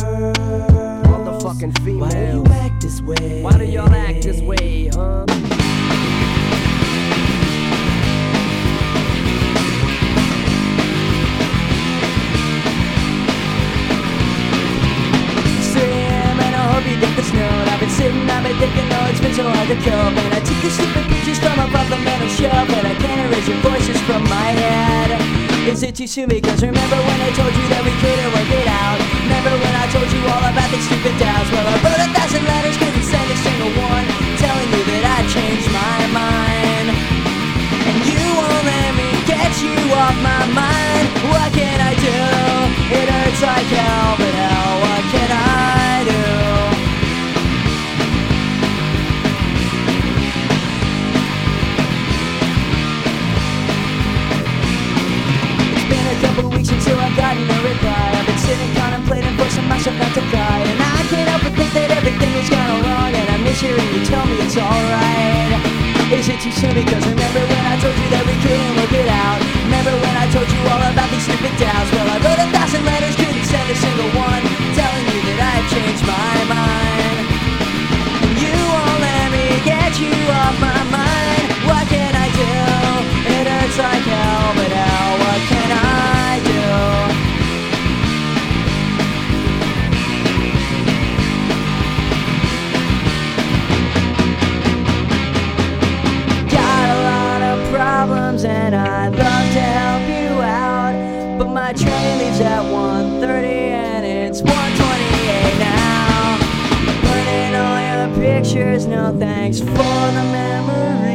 The females. Why do you act this way? Why do y'all act this way, huh? Sam, and I hope you get this note. I've been sitting, I've been thinking, oh, it's been so hard to cope. And I took your stupid pictures from above the metal shelf, and I can't erase your voices from my head. Is it too soon? Because remember when I told you that we couldn't work it out? Remember when I told you all about I've reply. I've been sitting contemplating, forcing myself not to cry. And I can't help but think that everything has gone wrong. And I miss hearing you tell me it's alright. Is it too soon? Because remember when I told you that we couldn't work it out? Remember when I told you all about my train leaves at 1.30 and it's 1.28 now. Burning all your pictures, no thanks for the memories.